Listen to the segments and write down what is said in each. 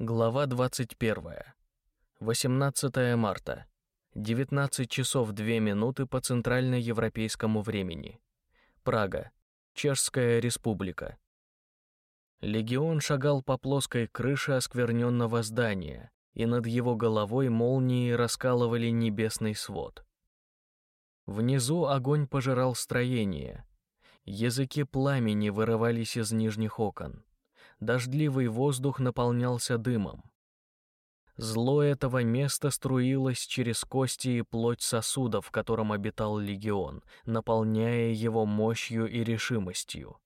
Глава 21. 18 марта. 19 часов 2 минуты по центральноевропейскому времени. Прага. Чешская республика. Легион шагал по плоской крыше оскверненного здания, и над его головой молнии раскалывали небесный свод. Внизу огонь пожирал строение. Языки пламени вырывались из нижних окон дождливый воздух наполнялся дымом. Зло этого места струилось через кости и плоть сосудов, в котором обитал легион, наполняя его мощью и решимостью.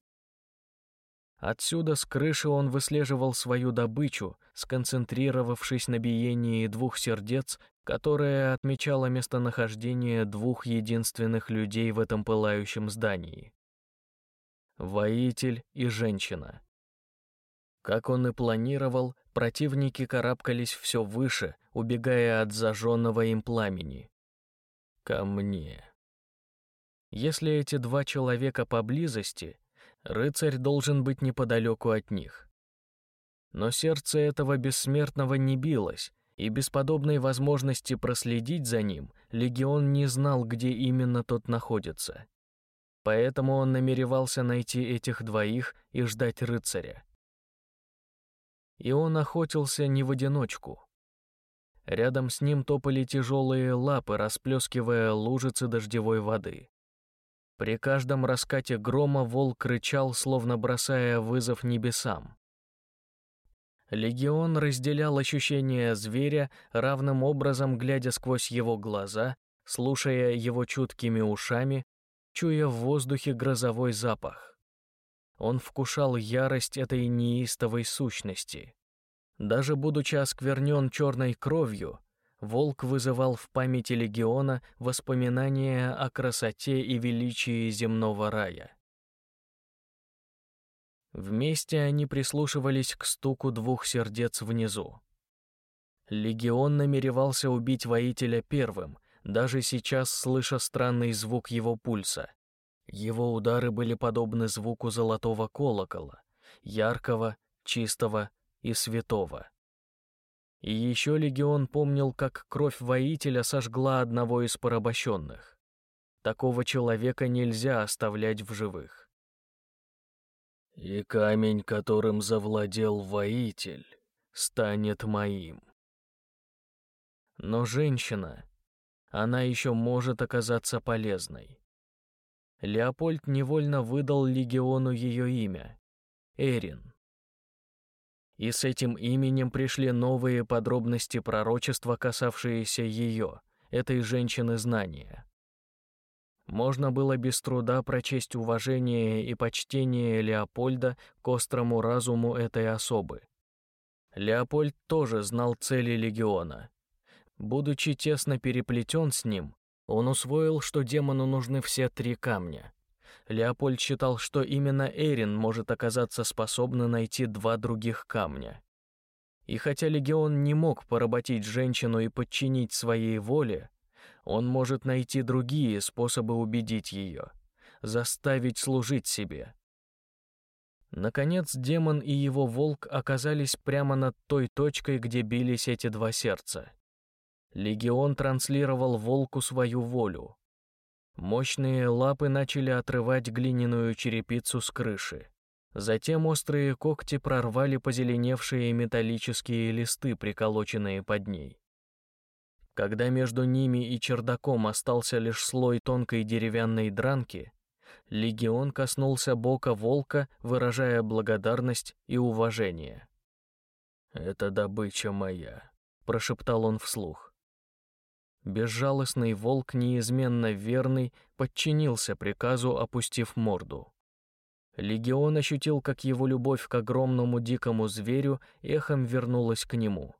Отсюда с крыши он выслеживал свою добычу, сконцентрировавшись на биении двух сердец, которое отмечало местонахождение двух единственных людей в этом пылающем здании. Воитель и женщина. Как он и планировал, противники карабкались все выше, убегая от зажженного им пламени. Ко мне. Если эти два человека поблизости, рыцарь должен быть неподалеку от них. Но сердце этого бессмертного не билось, и без подобной возможности проследить за ним, легион не знал, где именно тот находится. Поэтому он намеревался найти этих двоих и ждать рыцаря и он охотился не в одиночку. Рядом с ним топали тяжелые лапы, расплескивая лужицы дождевой воды. При каждом раскате грома волк рычал, словно бросая вызов небесам. Легион разделял ощущения зверя, равным образом глядя сквозь его глаза, слушая его чуткими ушами, чуя в воздухе грозовой запах. Он вкушал ярость этой неистовой сущности. Даже будучи осквернен черной кровью, волк вызывал в памяти легиона воспоминания о красоте и величии земного рая. Вместе они прислушивались к стуку двух сердец внизу. Легион намеревался убить воителя первым, даже сейчас слыша странный звук его пульса. Его удары были подобны звуку золотого колокола, яркого, чистого и святого. И еще легион помнил, как кровь воителя сожгла одного из порабощенных. Такого человека нельзя оставлять в живых. «И камень, которым завладел воитель, станет моим». Но женщина, она еще может оказаться полезной. Леопольд невольно выдал легиону ее имя — Эрин. И с этим именем пришли новые подробности пророчества, касавшиеся ее, этой женщины знания. Можно было без труда прочесть уважение и почтение Леопольда к острому разуму этой особы. Леопольд тоже знал цели легиона. Будучи тесно переплетен с ним, он усвоил, что демону нужны все три камня. Леопольд считал, что именно Эрин может оказаться способна найти два других камня. И хотя легион не мог поработить женщину и подчинить своей воле, он может найти другие способы убедить ее, заставить служить себе. Наконец, демон и его волк оказались прямо над той точкой, где бились эти два сердца. Легион транслировал волку свою волю. Мощные лапы начали отрывать глиняную черепицу с крыши. Затем острые когти прорвали позеленевшие металлические листы, приколоченные под ней. Когда между ними и чердаком остался лишь слой тонкой деревянной дранки, легион коснулся бока волка, выражая благодарность и уважение. «Это добыча моя», — прошептал он вслух. Безжалостный волк, неизменно верный, подчинился приказу, опустив морду. Легион ощутил, как его любовь к огромному дикому зверю эхом вернулась к нему.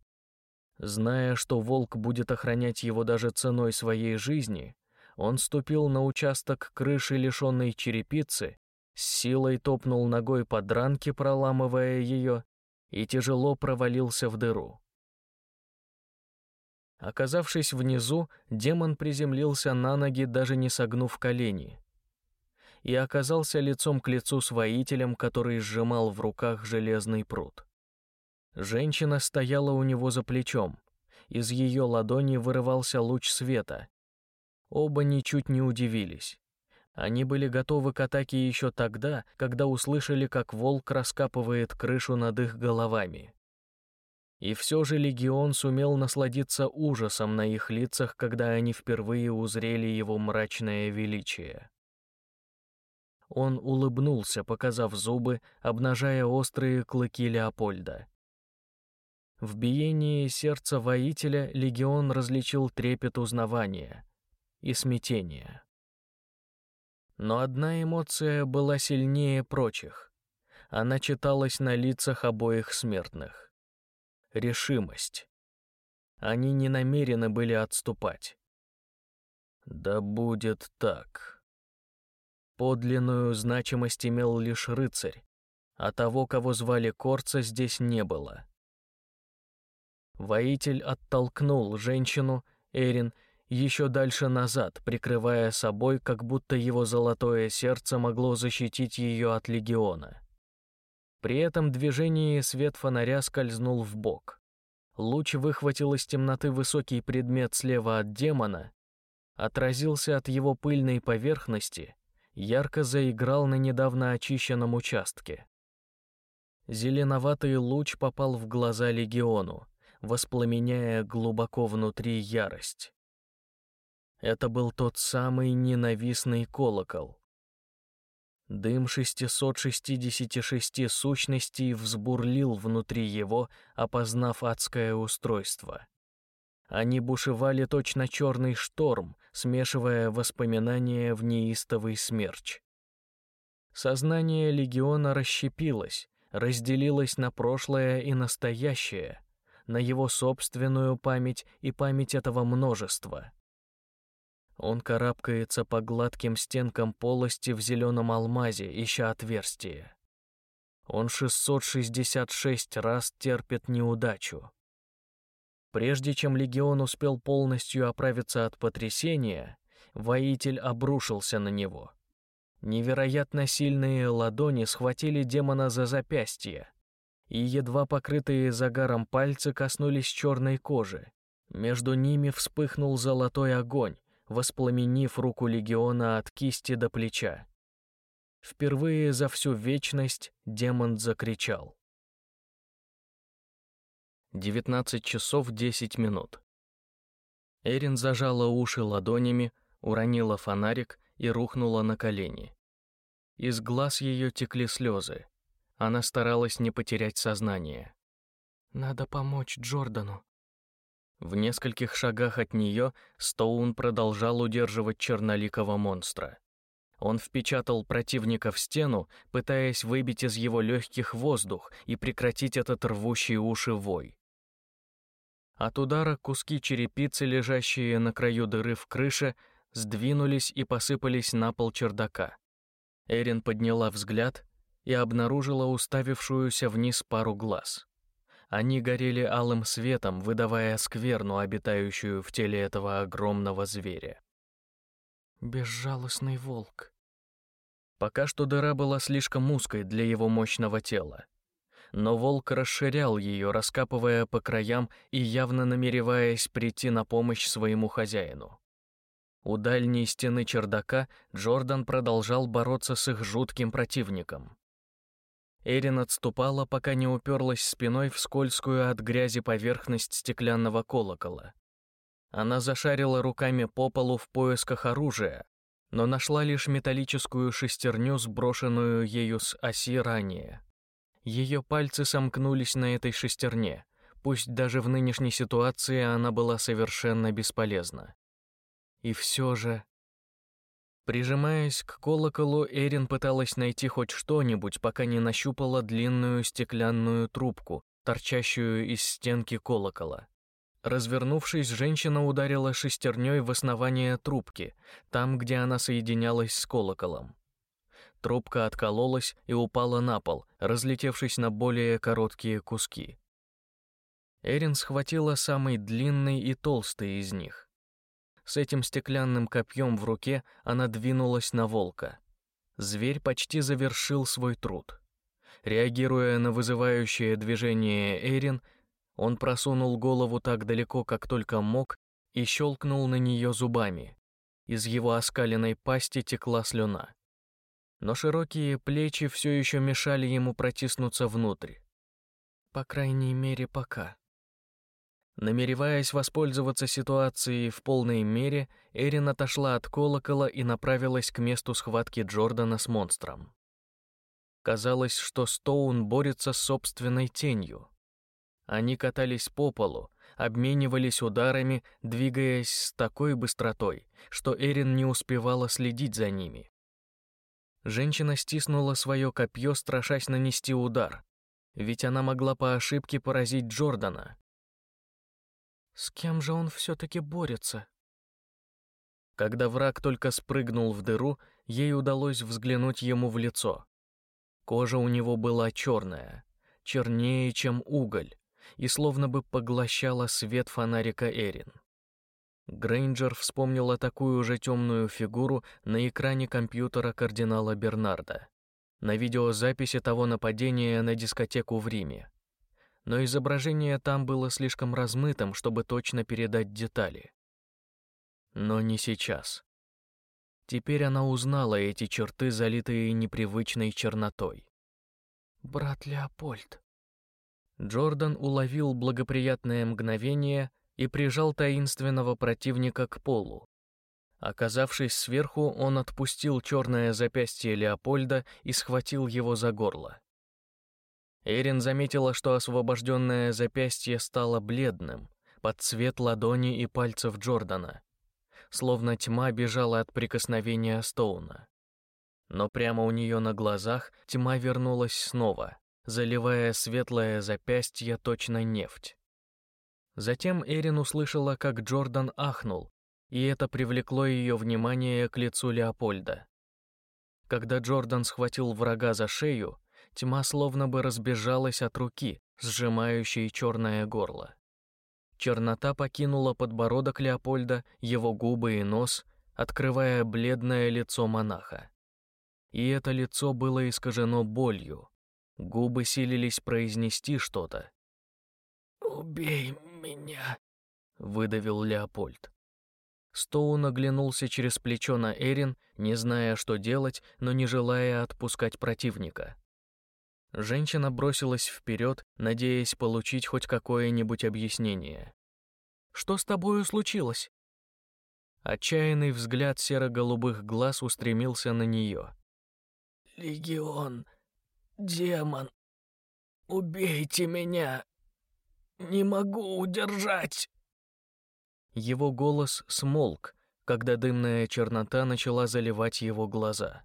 Зная, что волк будет охранять его даже ценой своей жизни, он ступил на участок крыши, лишенной черепицы, с силой топнул ногой по дранке, проламывая ее, и тяжело провалился в дыру. Оказавшись внизу, демон приземлился на ноги, даже не согнув колени, и оказался лицом к лицу с воителем, который сжимал в руках железный пруд. Женщина стояла у него за плечом. Из ее ладони вырывался луч света. Оба ничуть не удивились. Они были готовы к атаке еще тогда, когда услышали, как волк раскапывает крышу над их головами. И все же легион сумел насладиться ужасом на их лицах, когда они впервые узрели его мрачное величие. Он улыбнулся, показав зубы, обнажая острые клыки Леопольда. В биении сердца воителя легион различил трепет узнавания и смятения. Но одна эмоция была сильнее прочих. Она читалась на лицах обоих смертных. Решимость. Они не намерены были отступать. Да будет так. Подлинную значимость имел лишь рыцарь, а того, кого звали Корца, здесь не было. Воитель оттолкнул женщину, Эрин, еще дальше назад, прикрывая собой, как будто его золотое сердце могло защитить ее от легиона. При этом движении свет фонаря скользнул в бок. Луч выхватил из темноты высокий предмет слева от демона, отразился от его пыльной поверхности, ярко заиграл на недавно очищенном участке. Зеленоватый луч попал в глаза легиону, воспламеняя глубоко внутри ярость. Это был тот самый ненавистный колокол. Дым 666 сущностей взбурлил внутри его, опознав адское устройство. Они бушевали точно черный шторм, смешивая воспоминания в неистовый смерч. Сознание легиона расщепилось, разделилось на прошлое и настоящее, на его собственную память и память этого множества. Он карабкается по гладким стенкам полости в зеленом алмазе, ища отверстие. Он 666 раз терпит неудачу. Прежде чем легион успел полностью оправиться от потрясения, воитель обрушился на него. Невероятно сильные ладони схватили демона за запястье, и едва покрытые загаром пальцы коснулись черной кожи. Между ними вспыхнул золотой огонь, воспламенив руку легиона от кисти до плеча. Впервые за всю вечность демон закричал. 19 часов 10 минут. Эрин зажала уши ладонями, уронила фонарик и рухнула на колени. Из глаз ее текли слезы. Она старалась не потерять сознание. «Надо помочь Джордану», в нескольких шагах от нее Стоун продолжал удерживать черноликого монстра. Он впечатал противника в стену, пытаясь выбить из его легких воздух и прекратить этот рвущий уши вой. От удара куски черепицы, лежащие на краю дыры в крыше, сдвинулись и посыпались на пол чердака. Эрин подняла взгляд и обнаружила уставившуюся вниз пару глаз. Они горели алым светом, выдавая скверну, обитающую в теле этого огромного зверя. Безжалостный волк. Пока что дыра была слишком узкой для его мощного тела. Но волк расширял ее, раскапывая по краям и явно намереваясь прийти на помощь своему хозяину. У дальней стены чердака Джордан продолжал бороться с их жутким противником. Эрин отступала, пока не уперлась спиной в скользкую от грязи поверхность стеклянного колокола. Она зашарила руками по полу в поисках оружия, но нашла лишь металлическую шестерню, сброшенную ею с оси ранее. Ее пальцы сомкнулись на этой шестерне, пусть даже в нынешней ситуации она была совершенно бесполезна. И все же Прижимаясь к колоколу, Эрин пыталась найти хоть что-нибудь, пока не нащупала длинную стеклянную трубку, торчащую из стенки колокола. Развернувшись, женщина ударила шестерней в основание трубки, там, где она соединялась с колоколом. Трубка откололась и упала на пол, разлетевшись на более короткие куски. Эрин схватила самый длинный и толстый из них. С этим стеклянным копьем в руке она двинулась на волка. Зверь почти завершил свой труд. Реагируя на вызывающее движение Эрин, он просунул голову так далеко, как только мог, и щелкнул на нее зубами. Из его оскаленной пасти текла слюна. Но широкие плечи все еще мешали ему протиснуться внутрь. По крайней мере, пока. Намереваясь воспользоваться ситуацией в полной мере, Эрин отошла от колокола и направилась к месту схватки Джордана с монстром. Казалось, что Стоун борется с собственной тенью. Они катались по полу, обменивались ударами, двигаясь с такой быстротой, что Эрин не успевала следить за ними. Женщина стиснула свое копье, страшась нанести удар, ведь она могла по ошибке поразить Джордана. С кем же он все-таки борется? Когда враг только спрыгнул в дыру, ей удалось взглянуть ему в лицо. Кожа у него была черная, чернее, чем уголь, и словно бы поглощала свет фонарика Эрин. Грейнджер вспомнила такую же темную фигуру на экране компьютера кардинала Бернарда, на видеозаписи того нападения на дискотеку в Риме. Но изображение там было слишком размытым, чтобы точно передать детали. Но не сейчас. Теперь она узнала эти черты, залитые непривычной чернотой. «Брат Леопольд», Джордан уловил благоприятное мгновение и прижал таинственного противника к полу. Оказавшись сверху, он отпустил черное запястье Леопольда и схватил его за горло. Эрин заметила, что освобожденное запястье стало бледным, под цвет ладони и пальцев Джордана, словно тьма бежала от прикосновения Стоуна. Но прямо у нее на глазах тьма вернулась снова — заливая светлое запястье точно нефть. Затем Эрин услышала, как Джордан ахнул, и это привлекло ее внимание к лицу Леопольда. Когда Джордан схватил врага за шею, тьма словно бы разбежалась от руки, сжимающей черное горло. Чернота покинула подбородок Леопольда, его губы и нос, открывая бледное лицо монаха. И это лицо было искажено болью, Губы силились произнести что-то. «Убей меня», — выдавил Леопольд. Стоун оглянулся через плечо на Эрин, не зная, что делать, но не желая отпускать противника. Женщина бросилась вперед, надеясь получить хоть какое-нибудь объяснение. «Что с тобою случилось?» Отчаянный взгляд серо-голубых глаз устремился на нее. «Легион демон, убейте меня! Не могу удержать!» Его голос смолк, когда дымная чернота начала заливать его глаза.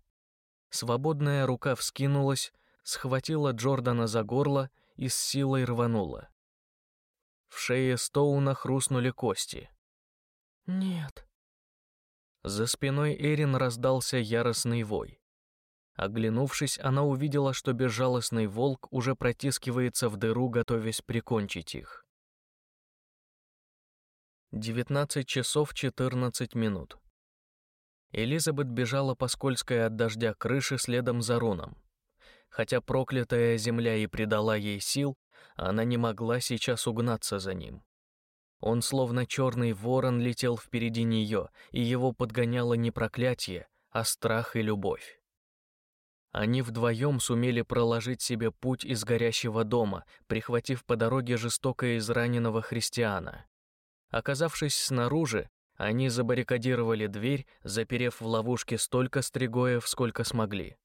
Свободная рука вскинулась, схватила Джордана за горло и с силой рванула. В шее Стоуна хрустнули кости. «Нет». За спиной Эрин раздался яростный вой. Оглянувшись, она увидела, что безжалостный волк уже протискивается в дыру, готовясь прикончить их. 19 часов 14 минут. Элизабет бежала по скользкой от дождя крыше следом за Руном. Хотя проклятая земля и придала ей сил, она не могла сейчас угнаться за ним. Он словно черный ворон летел впереди нее, и его подгоняло не проклятие, а страх и любовь. Они вдвоем сумели проложить себе путь из горящего дома, прихватив по дороге жестоко израненного христиана. Оказавшись снаружи, они забаррикадировали дверь, заперев в ловушке столько стригоев, сколько смогли.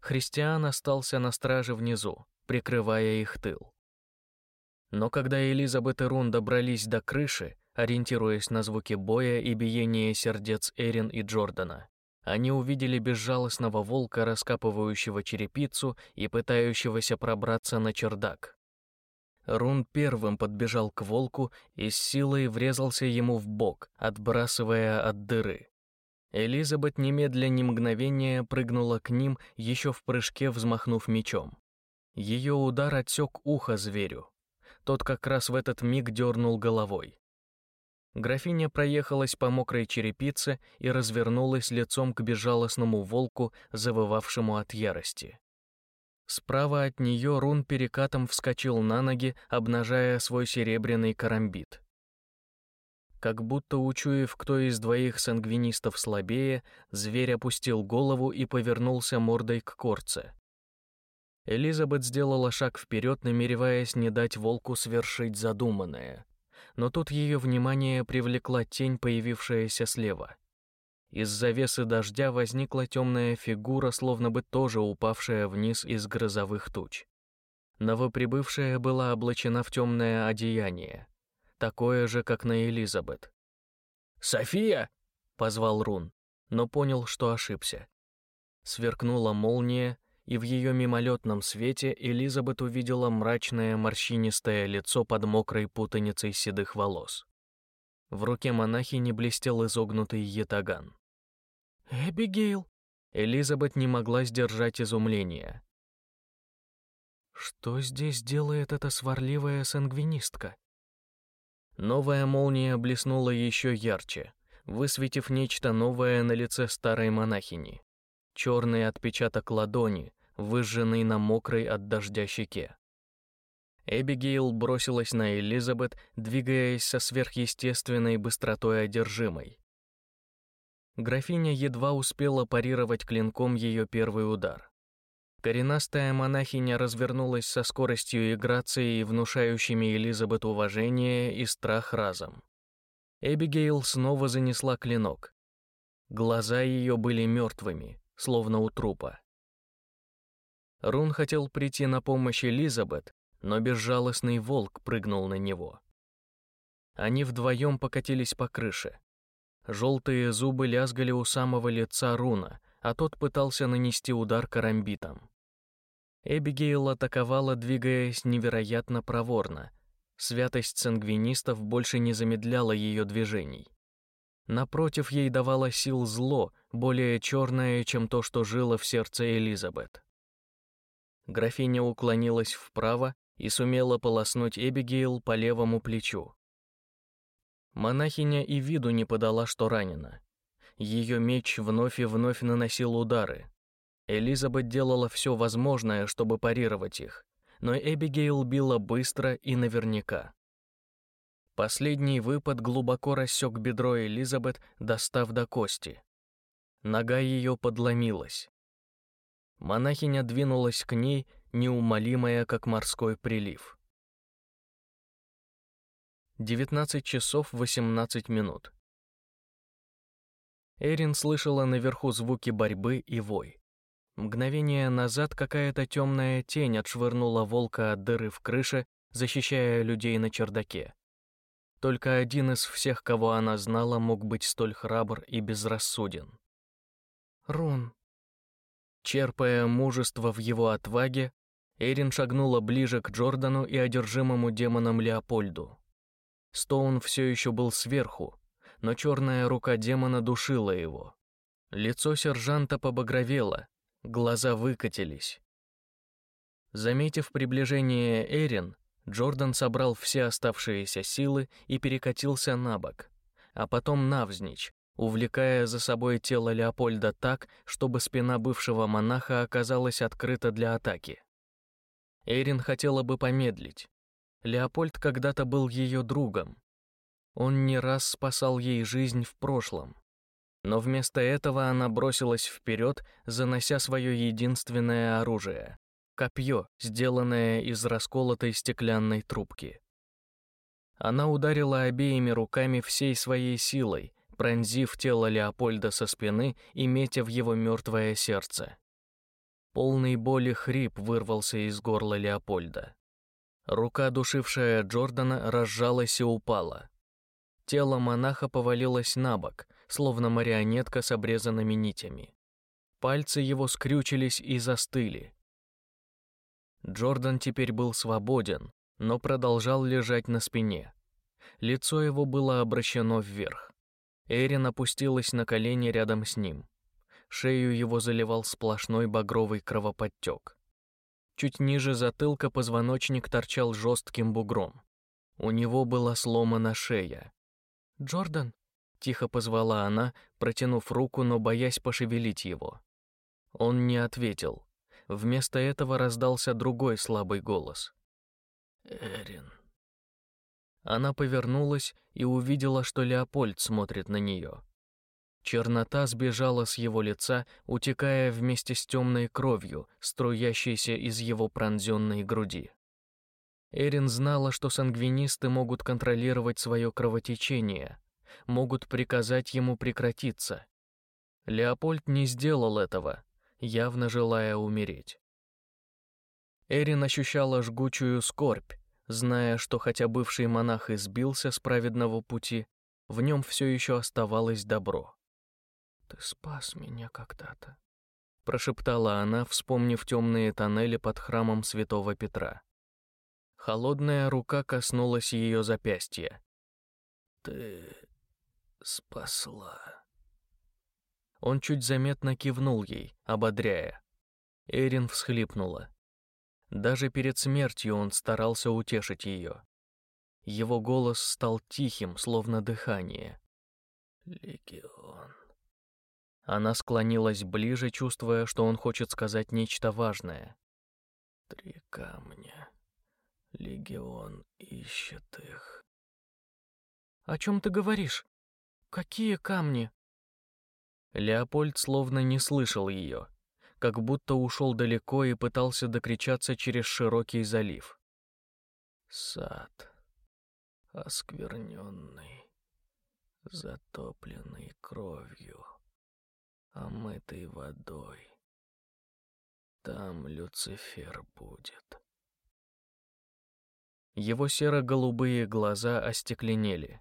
Христиан остался на страже внизу, прикрывая их тыл. Но когда Элизабет и Рун добрались до крыши, ориентируясь на звуки боя и биение сердец Эрин и Джордана, они увидели безжалостного волка, раскапывающего черепицу и пытающегося пробраться на чердак. Рун первым подбежал к волку и с силой врезался ему в бок, отбрасывая от дыры. Элизабет немедля ни мгновения прыгнула к ним, еще в прыжке взмахнув мечом. Ее удар отсек ухо зверю. Тот как раз в этот миг дернул головой. Графиня проехалась по мокрой черепице и развернулась лицом к безжалостному волку, завывавшему от ярости. Справа от нее Рун перекатом вскочил на ноги, обнажая свой серебряный карамбит. Как будто учуяв, кто из двоих сангвинистов слабее, зверь опустил голову и повернулся мордой к корце. Элизабет сделала шаг вперед, намереваясь не дать волку свершить задуманное. Но тут ее внимание привлекла тень, появившаяся слева. Из завесы дождя возникла темная фигура, словно бы тоже упавшая вниз из грозовых туч. Новоприбывшая была облачена в темное одеяние, такое же, как на Элизабет. «София!» — позвал Рун, но понял, что ошибся. Сверкнула молния, и в ее мимолетном свете Элизабет увидела мрачное морщинистое лицо под мокрой путаницей седых волос. В руке монахини блестел изогнутый ятаган. «Эбигейл!» Элизабет не могла сдержать изумления. «Что здесь делает эта сварливая сангвинистка?» Новая молния блеснула еще ярче, высветив нечто новое на лице старой монахини. Черный отпечаток ладони, выжженный на мокрой от дождя щеке. Эбигейл бросилась на Элизабет, двигаясь со сверхъестественной быстротой одержимой. Графиня едва успела парировать клинком ее первый удар. Коренастая монахиня развернулась со скоростью и грацией, внушающими Элизабет уважение и страх разом. Эбигейл снова занесла клинок. Глаза ее были мертвыми, словно у трупа. Рун хотел прийти на помощь Элизабет, но безжалостный волк прыгнул на него. Они вдвоем покатились по крыше. Желтые зубы лязгали у самого лица Руна, а тот пытался нанести удар карамбитом. Эбигейл атаковала, двигаясь невероятно проворно. Святость сангвинистов больше не замедляла ее движений. Напротив, ей давало сил зло, более черное, чем то, что жило в сердце Элизабет. Графиня уклонилась вправо и сумела полоснуть Эбигейл по левому плечу. Монахиня и виду не подала, что ранена. Ее меч вновь и вновь наносил удары. Элизабет делала все возможное, чтобы парировать их, но Эбигейл била быстро и наверняка. Последний выпад глубоко рассек бедро Элизабет, достав до кости. Нога ее подломилась. Монахиня двинулась к ней, неумолимая, как морской прилив. 19 часов 18 минут. Эрин слышала наверху звуки борьбы и вой. Мгновение назад какая-то темная тень отшвырнула волка от дыры в крыше, защищая людей на чердаке. Только один из всех, кого она знала, мог быть столь храбр и безрассуден. «Рун», Черпая мужество в его отваге, Эрин шагнула ближе к Джордану и одержимому демоном Леопольду. Стоун все еще был сверху, но черная рука демона душила его. Лицо сержанта побагровело, глаза выкатились. Заметив приближение Эрин, Джордан собрал все оставшиеся силы и перекатился на бок, а потом навзничь, увлекая за собой тело Леопольда так, чтобы спина бывшего монаха оказалась открыта для атаки. Эрин хотела бы помедлить. Леопольд когда-то был ее другом. Он не раз спасал ей жизнь в прошлом. Но вместо этого она бросилась вперед, занося свое единственное оружие — копье, сделанное из расколотой стеклянной трубки. Она ударила обеими руками всей своей силой, пронзив тело Леопольда со спины и метя в его мертвое сердце. Полный боли хрип вырвался из горла Леопольда. Рука, душившая Джордана, разжалась и упала. Тело монаха повалилось на бок, словно марионетка с обрезанными нитями. Пальцы его скрючились и застыли. Джордан теперь был свободен, но продолжал лежать на спине. Лицо его было обращено вверх. Эрин опустилась на колени рядом с ним. Шею его заливал сплошной багровый кровоподтек. Чуть ниже затылка позвоночник торчал жестким бугром. У него была сломана шея. «Джордан?» — тихо позвала она, протянув руку, но боясь пошевелить его. Он не ответил. вместо этого раздался другой слабый голос. «Эрин». Она повернулась и увидела, что Леопольд смотрит на нее. Чернота сбежала с его лица, утекая вместе с темной кровью, струящейся из его пронзенной груди. Эрин знала, что сангвинисты могут контролировать свое кровотечение, могут приказать ему прекратиться. Леопольд не сделал этого, явно желая умереть. Эрин ощущала жгучую скорбь, зная, что хотя бывший монах избился с праведного пути, в нем все еще оставалось добро. «Ты спас меня когда-то», — прошептала она, вспомнив темные тоннели под храмом святого Петра. Холодная рука коснулась ее запястья. «Ты спасла». Он чуть заметно кивнул ей, ободряя. Эрин всхлипнула. Даже перед смертью он старался утешить ее. Его голос стал тихим, словно дыхание. «Легион». Она склонилась ближе, чувствуя, что он хочет сказать нечто важное. «Три камня. Легион ищет их». «О чем ты говоришь? Какие камни?» Леопольд словно не слышал ее, как будто ушел далеко и пытался докричаться через широкий залив. Сад, оскверненный, затопленный кровью омытый водой. Там Люцифер будет. Его серо-голубые глаза остекленели.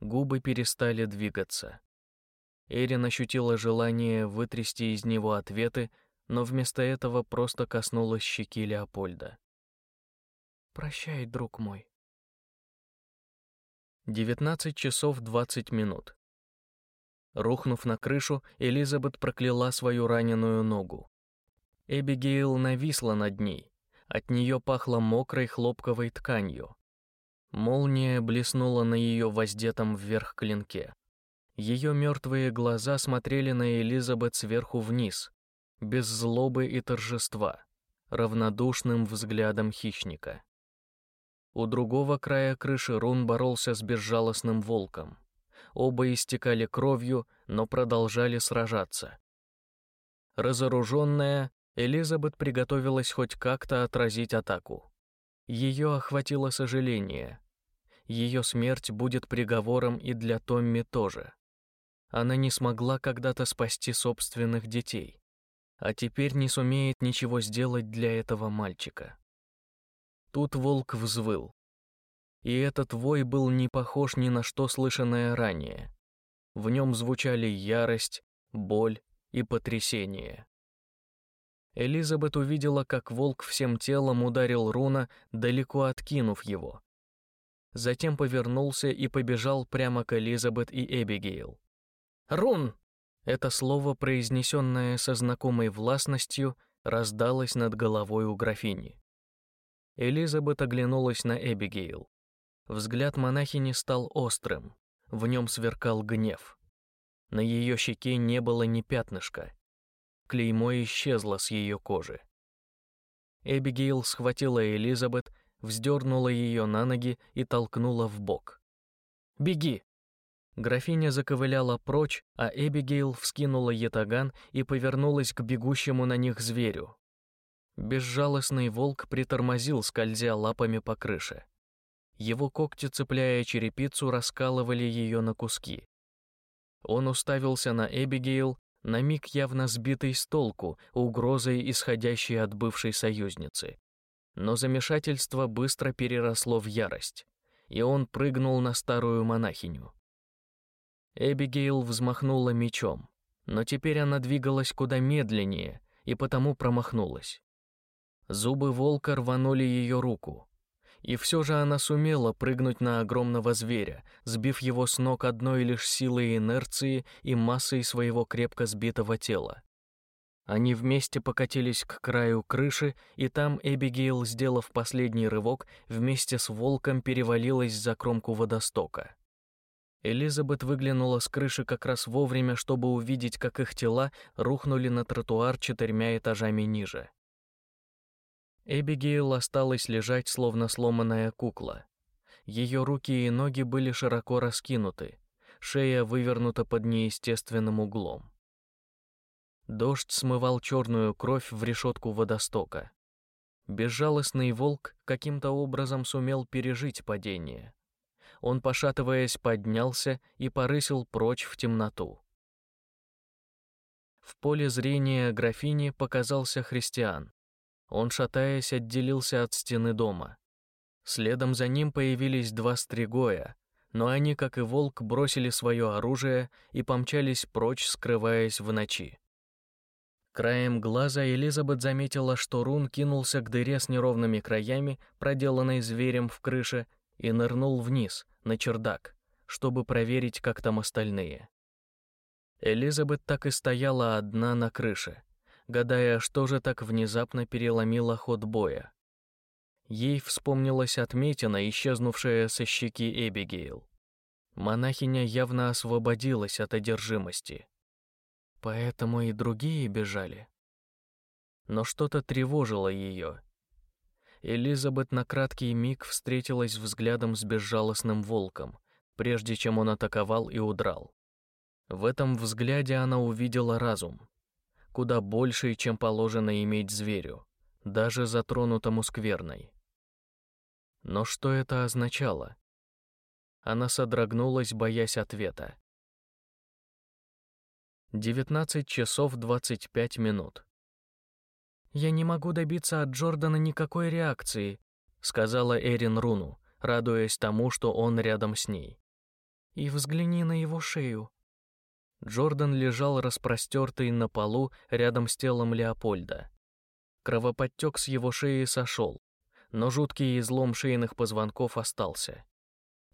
Губы перестали двигаться. Эрин ощутила желание вытрясти из него ответы, но вместо этого просто коснулась щеки Леопольда. «Прощай, друг мой». 19 часов 20 минут. Рухнув на крышу, Элизабет прокляла свою раненую ногу. Эбигейл нависла над ней. От нее пахло мокрой хлопковой тканью. Молния блеснула на ее воздетом вверх клинке. Ее мертвые глаза смотрели на Элизабет сверху вниз, без злобы и торжества, равнодушным взглядом хищника. У другого края крыши Рун боролся с безжалостным волком. Оба истекали кровью, но продолжали сражаться. Разоруженная, Элизабет приготовилась хоть как-то отразить атаку. Ее охватило сожаление. Ее смерть будет приговором и для Томми тоже. Она не смогла когда-то спасти собственных детей, а теперь не сумеет ничего сделать для этого мальчика. Тут волк взвыл и этот вой был не похож ни на что слышанное ранее. В нем звучали ярость, боль и потрясение. Элизабет увидела, как волк всем телом ударил Руна, далеко откинув его. Затем повернулся и побежал прямо к Элизабет и Эбигейл. «Рун!» Это слово, произнесенное со знакомой властностью, раздалось над головой у графини. Элизабет оглянулась на Эбигейл. Взгляд монахини стал острым, в нем сверкал гнев. На ее щеке не было ни пятнышка. Клеймо исчезло с ее кожи. Эбигейл схватила Элизабет, вздернула ее на ноги и толкнула в бок. «Беги!» Графиня заковыляла прочь, а Эбигейл вскинула ятаган и повернулась к бегущему на них зверю. Безжалостный волк притормозил, скользя лапами по крыше. Его когти, цепляя черепицу, раскалывали ее на куски. Он уставился на Эбигейл, на миг явно сбитый с толку, угрозой, исходящей от бывшей союзницы. Но замешательство быстро переросло в ярость, и он прыгнул на старую монахиню. Эбигейл взмахнула мечом, но теперь она двигалась куда медленнее и потому промахнулась. Зубы волка рванули ее руку, и все же она сумела прыгнуть на огромного зверя, сбив его с ног одной лишь силой инерции и массой своего крепко сбитого тела. Они вместе покатились к краю крыши, и там Эбигейл, сделав последний рывок, вместе с волком перевалилась за кромку водостока. Элизабет выглянула с крыши как раз вовремя, чтобы увидеть, как их тела рухнули на тротуар четырьмя этажами ниже. Эбигейл осталась лежать, словно сломанная кукла. Ее руки и ноги были широко раскинуты, шея вывернута под неестественным углом. Дождь смывал черную кровь в решетку водостока. Безжалостный волк каким-то образом сумел пережить падение. Он, пошатываясь, поднялся и порысил прочь в темноту. В поле зрения графини показался христиан. Он, шатаясь, отделился от стены дома. Следом за ним появились два стригоя, но они, как и волк, бросили свое оружие и помчались прочь, скрываясь в ночи. Краем глаза Элизабет заметила, что Рун кинулся к дыре с неровными краями, проделанной зверем в крыше, и нырнул вниз, на чердак, чтобы проверить, как там остальные. Элизабет так и стояла одна на крыше, гадая, что же так внезапно переломило ход боя. Ей вспомнилась отметина, исчезнувшая со щеки Эбигейл. Монахиня явно освободилась от одержимости. Поэтому и другие бежали. Но что-то тревожило ее. Элизабет на краткий миг встретилась взглядом с безжалостным волком, прежде чем он атаковал и удрал. В этом взгляде она увидела разум, куда больший, чем положено иметь зверю, даже затронутому скверной. Но что это означало? Она содрогнулась, боясь ответа. 19 часов 25 минут. «Я не могу добиться от Джордана никакой реакции», сказала Эрин Руну, радуясь тому, что он рядом с ней. «И взгляни на его шею». Джордан лежал распростертый на полу рядом с телом Леопольда. Кровоподтек с его шеи сошел, но жуткий излом шейных позвонков остался.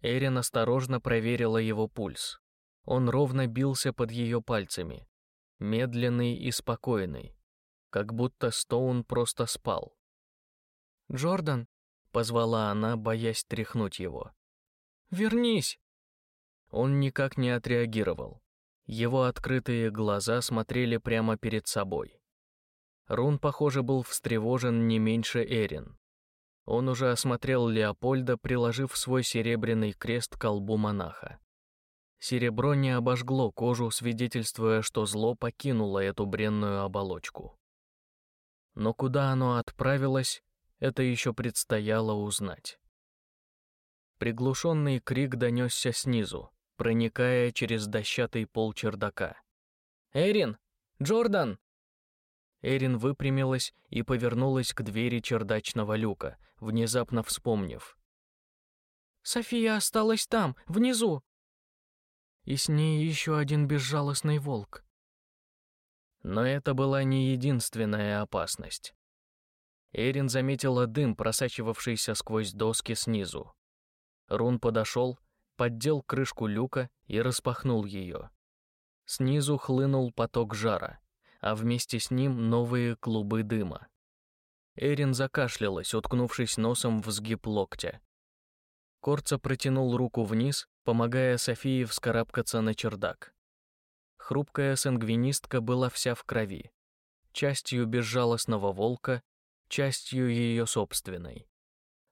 Эрин осторожно проверила его пульс. Он ровно бился под ее пальцами, медленный и спокойный, как будто Стоун просто спал. «Джордан!» — позвала она, боясь тряхнуть его. «Вернись!» Он никак не отреагировал. Его открытые глаза смотрели прямо перед собой. Рун, похоже, был встревожен не меньше Эрин. Он уже осмотрел Леопольда, приложив свой серебряный крест к колбу монаха. Серебро не обожгло кожу, свидетельствуя, что зло покинуло эту бренную оболочку. Но куда оно отправилось, это еще предстояло узнать. Приглушенный крик донесся снизу, проникая через дощатый пол чердака. «Эрин! Джордан!» Эрин выпрямилась и повернулась к двери чердачного люка, внезапно вспомнив. «София осталась там, внизу!» И с ней еще один безжалостный волк. Но это была не единственная опасность. Эрин заметила дым, просачивавшийся сквозь доски снизу. Рун подошел, поддел крышку люка и распахнул ее. Снизу хлынул поток жара, а вместе с ним новые клубы дыма. Эрин закашлялась, уткнувшись носом в сгиб локтя. Корца протянул руку вниз, помогая Софии вскарабкаться на чердак. Хрупкая сангвинистка была вся в крови, частью безжалостного волка, частью ее собственной.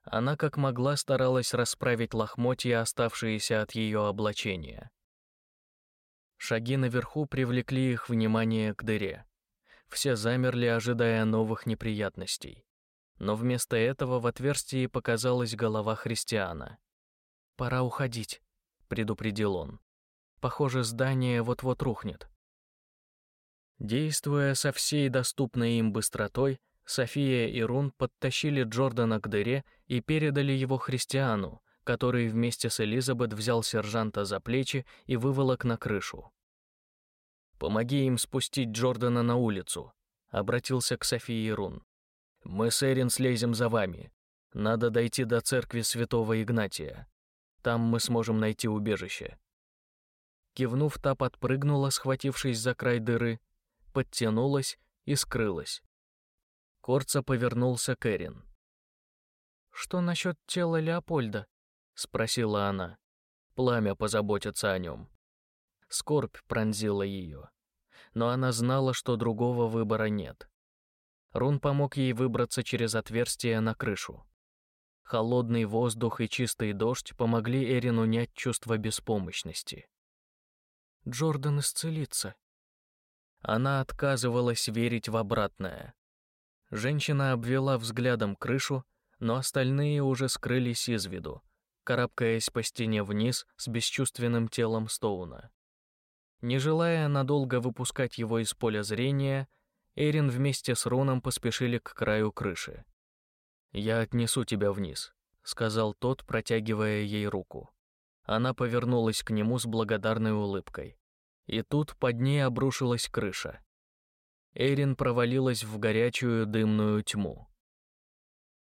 Она как могла старалась расправить лохмотья, оставшиеся от ее облачения. Шаги наверху привлекли их внимание к дыре. Все замерли, ожидая новых неприятностей но вместо этого в отверстии показалась голова христиана. «Пора уходить», — предупредил он. «Похоже, здание вот-вот рухнет». Действуя со всей доступной им быстротой, София и Рун подтащили Джордана к дыре и передали его христиану, который вместе с Элизабет взял сержанта за плечи и выволок на крышу. «Помоги им спустить Джордана на улицу», — обратился к Софии Рун. Мы с Эрин слезем за вами. Надо дойти до церкви святого Игнатия. Там мы сможем найти убежище». Кивнув, та подпрыгнула, схватившись за край дыры, подтянулась и скрылась. Корца повернулся к Эрин. «Что насчет тела Леопольда?» — спросила она. Пламя позаботится о нем. Скорбь пронзила ее. Но она знала, что другого выбора нет. Рун помог ей выбраться через отверстие на крышу. Холодный воздух и чистый дождь помогли Эрин унять чувство беспомощности. «Джордан исцелится». Она отказывалась верить в обратное. Женщина обвела взглядом крышу, но остальные уже скрылись из виду, карабкаясь по стене вниз с бесчувственным телом Стоуна. Не желая надолго выпускать его из поля зрения, Эрин вместе с Роном поспешили к краю крыши. «Я отнесу тебя вниз», — сказал тот, протягивая ей руку. Она повернулась к нему с благодарной улыбкой. И тут под ней обрушилась крыша. Эрин провалилась в горячую дымную тьму.